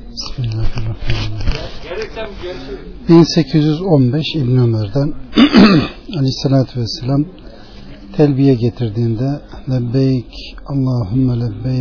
Bismillahirrahmanirrahim. 1815 İbn Ömer'den Aleyhisselatü Vesselam telbiye getirdiğinde lebbeyk Allahümme lebbeyk